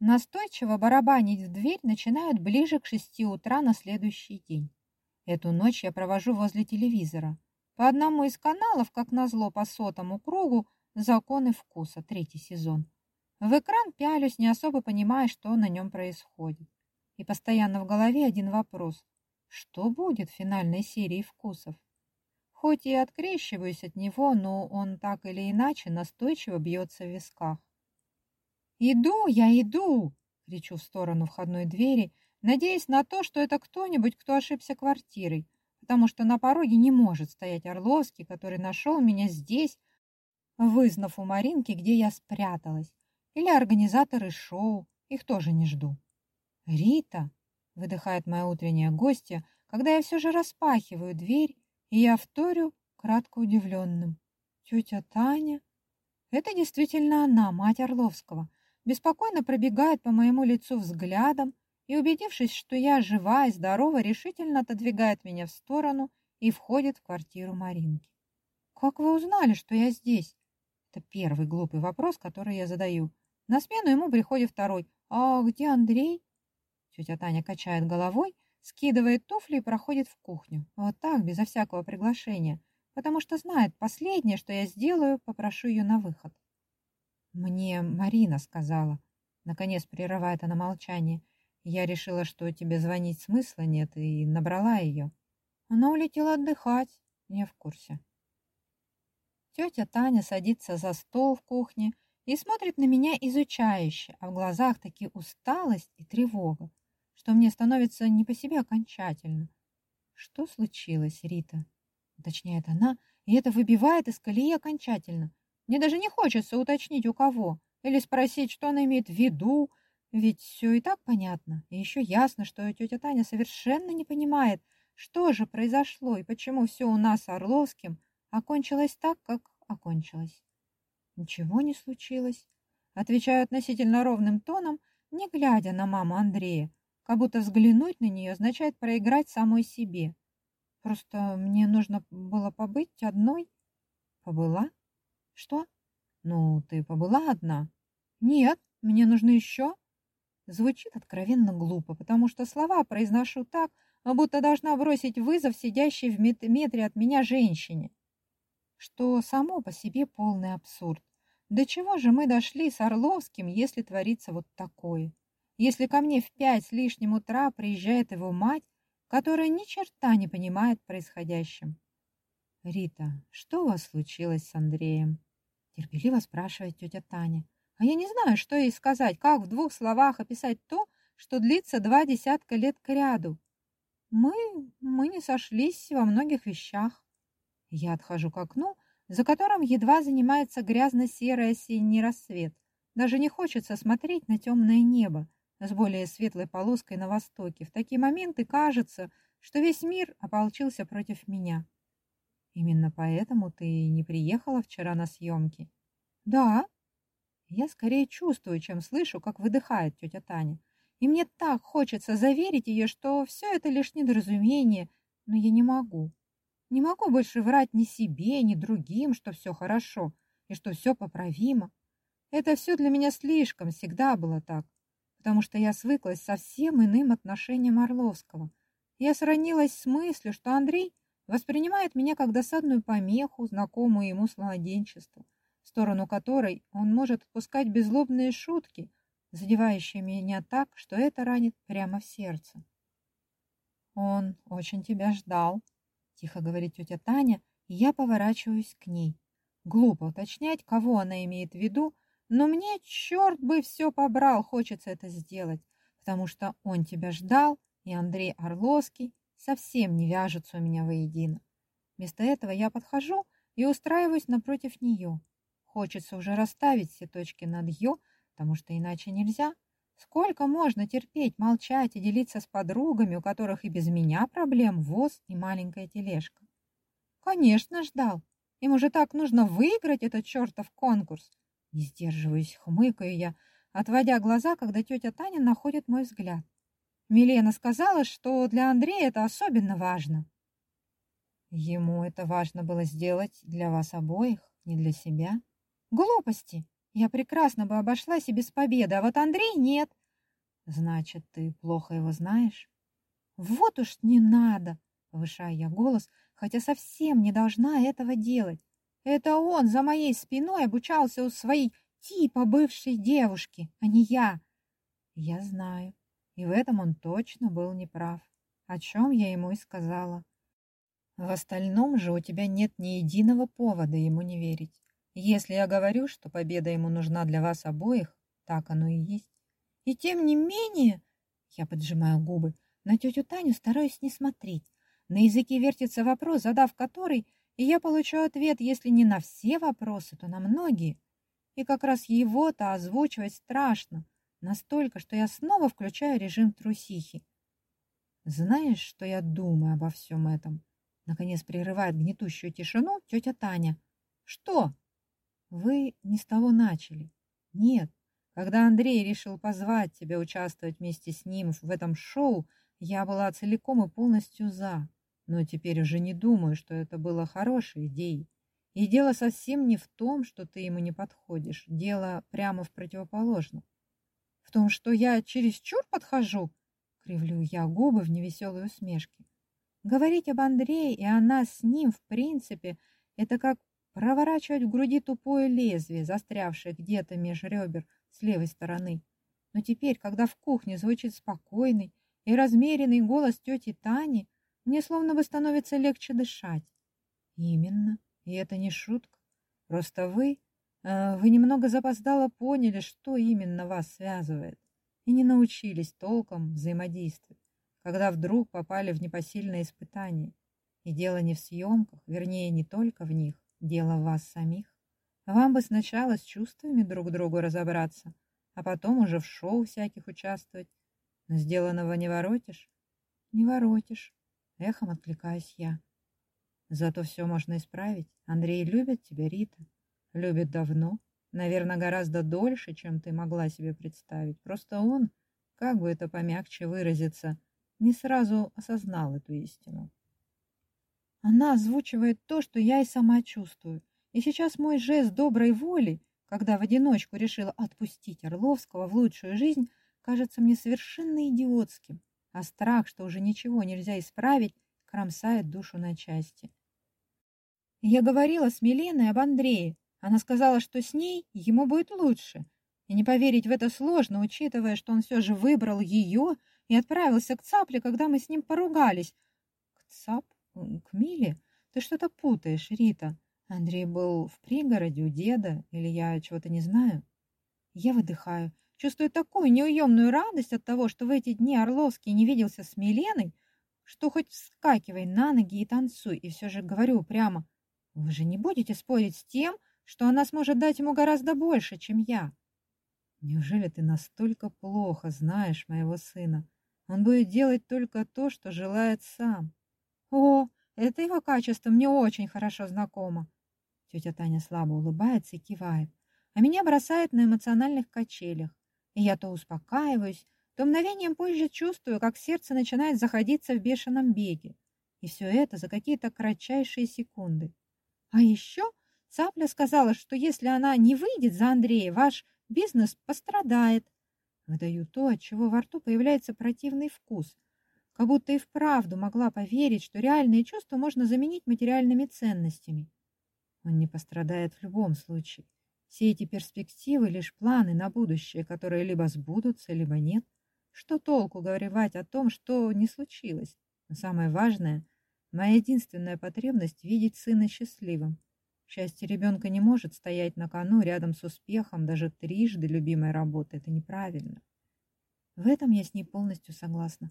Настойчиво барабанить в дверь начинают ближе к шести утра на следующий день. Эту ночь я провожу возле телевизора. По одному из каналов, как назло по сотому кругу, «Законы вкуса», третий сезон. В экран пялюсь, не особо понимая, что на нем происходит. И постоянно в голове один вопрос. Что будет в финальной серии вкусов? Хоть и открещиваюсь от него, но он так или иначе настойчиво бьется в висках. «Иду, я иду!» — кричу в сторону входной двери, надеясь на то, что это кто-нибудь, кто ошибся квартирой, потому что на пороге не может стоять Орловский, который нашел меня здесь, вызнав у Маринки, где я спряталась, или организаторы шоу, их тоже не жду. «Рита!» — выдыхает моя утренняя гостья, когда я все же распахиваю дверь, и я вторю кратко удивленным. Тетя Таня? Это действительно она, мать Орловского, беспокойно пробегает по моему лицу взглядом и, убедившись, что я жива и здорова, решительно отодвигает меня в сторону и входит в квартиру Маринки. «Как вы узнали, что я здесь?» Это первый глупый вопрос, который я задаю. На смену ему приходит второй. «А где Андрей?» Тетя Таня качает головой, скидывает туфли и проходит в кухню. Вот так, безо всякого приглашения. Потому что знает, последнее, что я сделаю, попрошу ее на выход. «Мне Марина сказала». Наконец прерывает она молчание. Я решила, что тебе звонить смысла нет, и набрала ее. Она улетела отдыхать. Не в курсе. Тетя Таня садится за стол в кухне и смотрит на меня изучающе, а в глазах такие усталость и тревога, что мне становится не по себе окончательно. «Что случилось, Рита?» — уточняет она, и это выбивает из колеи окончательно. Мне даже не хочется уточнить, у кого, или спросить, что она имеет в виду, ведь все и так понятно. И еще ясно, что тетя Таня совершенно не понимает, что же произошло и почему все у нас с Орловским окончилось так, как окончилось. Ничего не случилось. Отвечаю относительно ровным тоном, не глядя на маму Андрея, как будто взглянуть на нее означает проиграть самой себе. Просто мне нужно было побыть одной. Побыла? Что? Ну, ты побыла одна? Нет, мне нужно еще. Звучит откровенно глупо, потому что слова произношу так, будто должна бросить вызов сидящей в метре от меня женщине. Что само по себе полный абсурд. До чего же мы дошли с Орловским, если творится вот такое? если ко мне в пять с лишним утра приезжает его мать, которая ни черта не понимает происходящем. «Рита, что у вас случилось с Андреем?» Терпеливо спрашивает тетя Таня. А я не знаю, что ей сказать, как в двух словах описать то, что длится два десятка лет к ряду. Мы, мы не сошлись во многих вещах. Я отхожу к окну, за которым едва занимается грязно-серый осенний рассвет. Даже не хочется смотреть на темное небо, с более светлой полоской на востоке. В такие моменты кажется, что весь мир ополчился против меня. Именно поэтому ты не приехала вчера на съемки? Да. Я скорее чувствую, чем слышу, как выдыхает тетя Таня. И мне так хочется заверить ее, что все это лишь недоразумение, но я не могу. Не могу больше врать ни себе, ни другим, что все хорошо и что все поправимо. Это все для меня слишком, всегда было так потому что я свыклась со всем иным отношением Орловского. Я сранилась с мыслью, что Андрей воспринимает меня как досадную помеху, знакомую ему с младенчества, в сторону которой он может отпускать беззлобные шутки, задевающие меня так, что это ранит прямо в сердце. «Он очень тебя ждал», — тихо говорит тетя Таня, и я поворачиваюсь к ней. Глупо уточнять, кого она имеет в виду, но мне, черт бы, все побрал, хочется это сделать, потому что он тебя ждал, и Андрей Орловский совсем не вяжется у меня воедино. Вместо этого я подхожу и устраиваюсь напротив нее. Хочется уже расставить все точки над «ё», потому что иначе нельзя. Сколько можно терпеть, молчать и делиться с подругами, у которых и без меня проблем воз и маленькая тележка? Конечно, ждал. Им уже так нужно выиграть этот чертов конкурс, не сдерживаюсь, хмыкаю я, отводя глаза, когда тетя Таня находит мой взгляд. Милена сказала, что для Андрея это особенно важно. Ему это важно было сделать для вас обоих, не для себя. Глупости. Я прекрасно бы обошлась и без победы, а вот Андрей нет. Значит, ты плохо его знаешь? Вот уж не надо, повышаю я голос, хотя совсем не должна этого делать. Это он за моей спиной обучался у своей типа бывшей девушки, а не я. Я знаю, и в этом он точно был неправ, о чем я ему и сказала. В остальном же у тебя нет ни единого повода ему не верить. Если я говорю, что победа ему нужна для вас обоих, так оно и есть. И тем не менее, я поджимаю губы, на тетю Таню стараюсь не смотреть. На языке вертится вопрос, задав который, и я получу ответ, если не на все вопросы, то на многие. И как раз его-то озвучивать страшно, настолько, что я снова включаю режим трусихи. Знаешь, что я думаю обо всем этом? Наконец прерывает гнетущую тишину тетя Таня. Что? Вы не с того начали. Нет. Когда Андрей решил позвать тебя участвовать вместе с ним в этом шоу, я была целиком и полностью за. Но теперь уже не думаю, что это было хорошей идеей. И дело совсем не в том, что ты ему не подходишь. Дело прямо в противоположном. В том, что я чересчур подхожу, кривлю я губы в невеселой усмешке. Говорить об Андрее и о нас с ним, в принципе, это как проворачивать в груди тупое лезвие, застрявшее где-то меж ребер с левой стороны. Но теперь, когда в кухне звучит спокойный и размеренный голос тети Тани, мне словно бы становится легче дышать. Именно, и это не шутка. Просто вы, вы немного запоздало поняли, что именно вас связывает, и не научились толком взаимодействовать когда вдруг попали в непосильное испытание. И дело не в съемках, вернее, не только в них, дело в вас самих. Вам бы сначала с чувствами друг к другу разобраться, а потом уже в шоу всяких участвовать. Но сделанного не воротишь? Не воротишь, эхом откликаюсь я. Зато все можно исправить. Андрей любит тебя, Рита. Любит давно. Наверное, гораздо дольше, чем ты могла себе представить. Просто он, как бы это помягче выразиться, не сразу осознал эту истину. Она озвучивает то, что я и сама чувствую. И сейчас мой жест доброй воли, когда в одиночку решила отпустить Орловского в лучшую жизнь, кажется мне совершенно идиотским, а страх, что уже ничего нельзя исправить, кромсает душу на части. Я говорила с Миленой об Андрее. Она сказала, что с ней ему будет лучше. И не поверить в это сложно, учитывая, что он все же выбрал ее и отправился к Цапле, когда мы с ним поругались. К Цап? К Миле? Ты что-то путаешь, Рита. Андрей был в пригороде у деда, или я чего-то не знаю? Я выдыхаю, чувствую такую неуемную радость от того, что в эти дни Орловский не виделся с Миленой, что хоть вскакивай на ноги и танцуй, и все же говорю прямо, вы же не будете спорить с тем, что она сможет дать ему гораздо больше, чем я. Неужели ты настолько плохо знаешь моего сына? Он будет делать только то, что желает сам. О, это его качество мне очень хорошо знакомо. Тетя Таня слабо улыбается и кивает, а меня бросает на эмоциональных качелях. И я то успокаиваюсь, то мгновением позже чувствую, как сердце начинает заходиться в бешеном беге. И все это за какие-то кратчайшие секунды. А еще Цапля сказала, что если она не выйдет за Андрея, ваш бизнес пострадает. Выдаю то, от чего во рту появляется противный вкус, как будто и вправду могла поверить, что реальные чувства можно заменить материальными ценностями. Он не пострадает в любом случае. Все эти перспективы — лишь планы на будущее, которые либо сбудутся, либо нет. Что толку говорить о том, что не случилось? Но самое важное — моя единственная потребность — видеть сына счастливым. Счастье ребенка не может стоять на кону рядом с успехом даже трижды любимой работы. Это неправильно. В этом я с ней полностью согласна.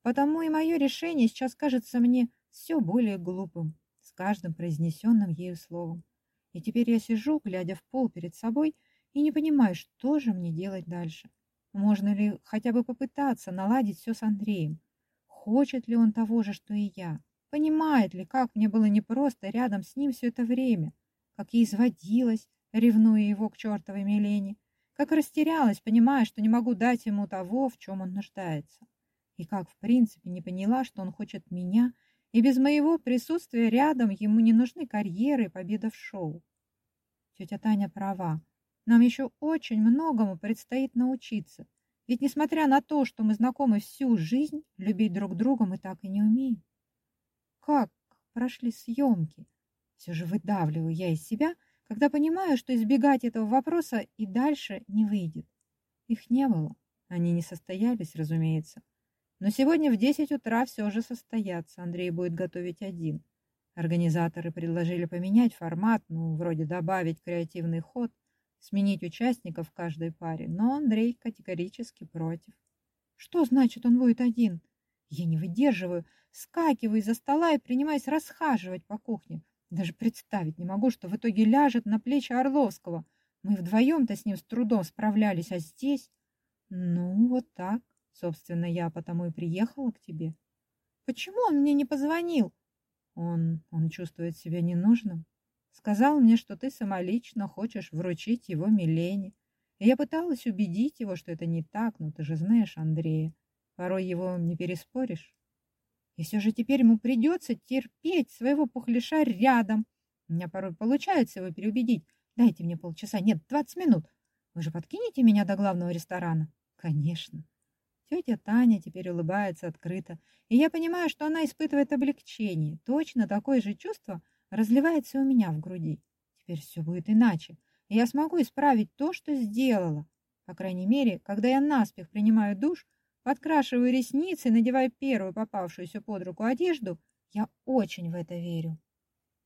Потому и мое решение сейчас кажется мне все более глупым с каждым произнесенным ею словом. И теперь я сижу, глядя в пол перед собой, и не понимаю, что же мне делать дальше. Можно ли хотя бы попытаться наладить все с Андреем? Хочет ли он того же, что и я? Понимает ли, как мне было непросто рядом с ним все это время, как я изводилась, ревнуя его к чертовой Милене, как растерялась, понимая, что не могу дать ему того, в чем он нуждается, и как, в принципе, не поняла, что он хочет меня, и без моего присутствия рядом ему не нужны карьеры и победа в шоу. Тетя Таня права. Нам еще очень многому предстоит научиться. Ведь несмотря на то, что мы знакомы всю жизнь, любить друг друга мы так и не умеем. Как прошли съемки? Все же выдавливаю я из себя, когда понимаю, что избегать этого вопроса и дальше не выйдет. Их не было. Они не состоялись, разумеется. Но сегодня в 10 утра все же состоятся. Андрей будет готовить один. Организаторы предложили поменять формат, ну, вроде добавить креативный ход, сменить участников в каждой паре, но Андрей категорически против. Что значит он будет один? Я не выдерживаю, скакиваю из-за стола и принимаюсь расхаживать по кухне. Даже представить не могу, что в итоге ляжет на плечи Орловского. Мы вдвоем-то с ним с трудом справлялись, а здесь... Ну, вот так. Собственно, я потому и приехала к тебе. Почему он мне не позвонил? Он... он чувствует себя ненужным. Сказал мне, что ты самолично хочешь вручить его Милене. Я пыталась убедить его, что это не так, но ты же знаешь Андрея. Порой его не переспоришь. И все же теперь ему придется терпеть своего пухляша рядом. У меня порой получается его переубедить. Дайте мне полчаса, нет, двадцать минут. Вы же подкинете меня до главного ресторана? Конечно. Тетя Таня теперь улыбается открыто, и я понимаю, что она испытывает облегчение. Точно такое же чувство разливается у меня в груди. Теперь все будет иначе, и я смогу исправить то, что сделала. По крайней мере, когда я наспех принимаю душ, подкрашиваю ресницы, надеваю первую попавшуюся под руку одежду, я очень в это верю.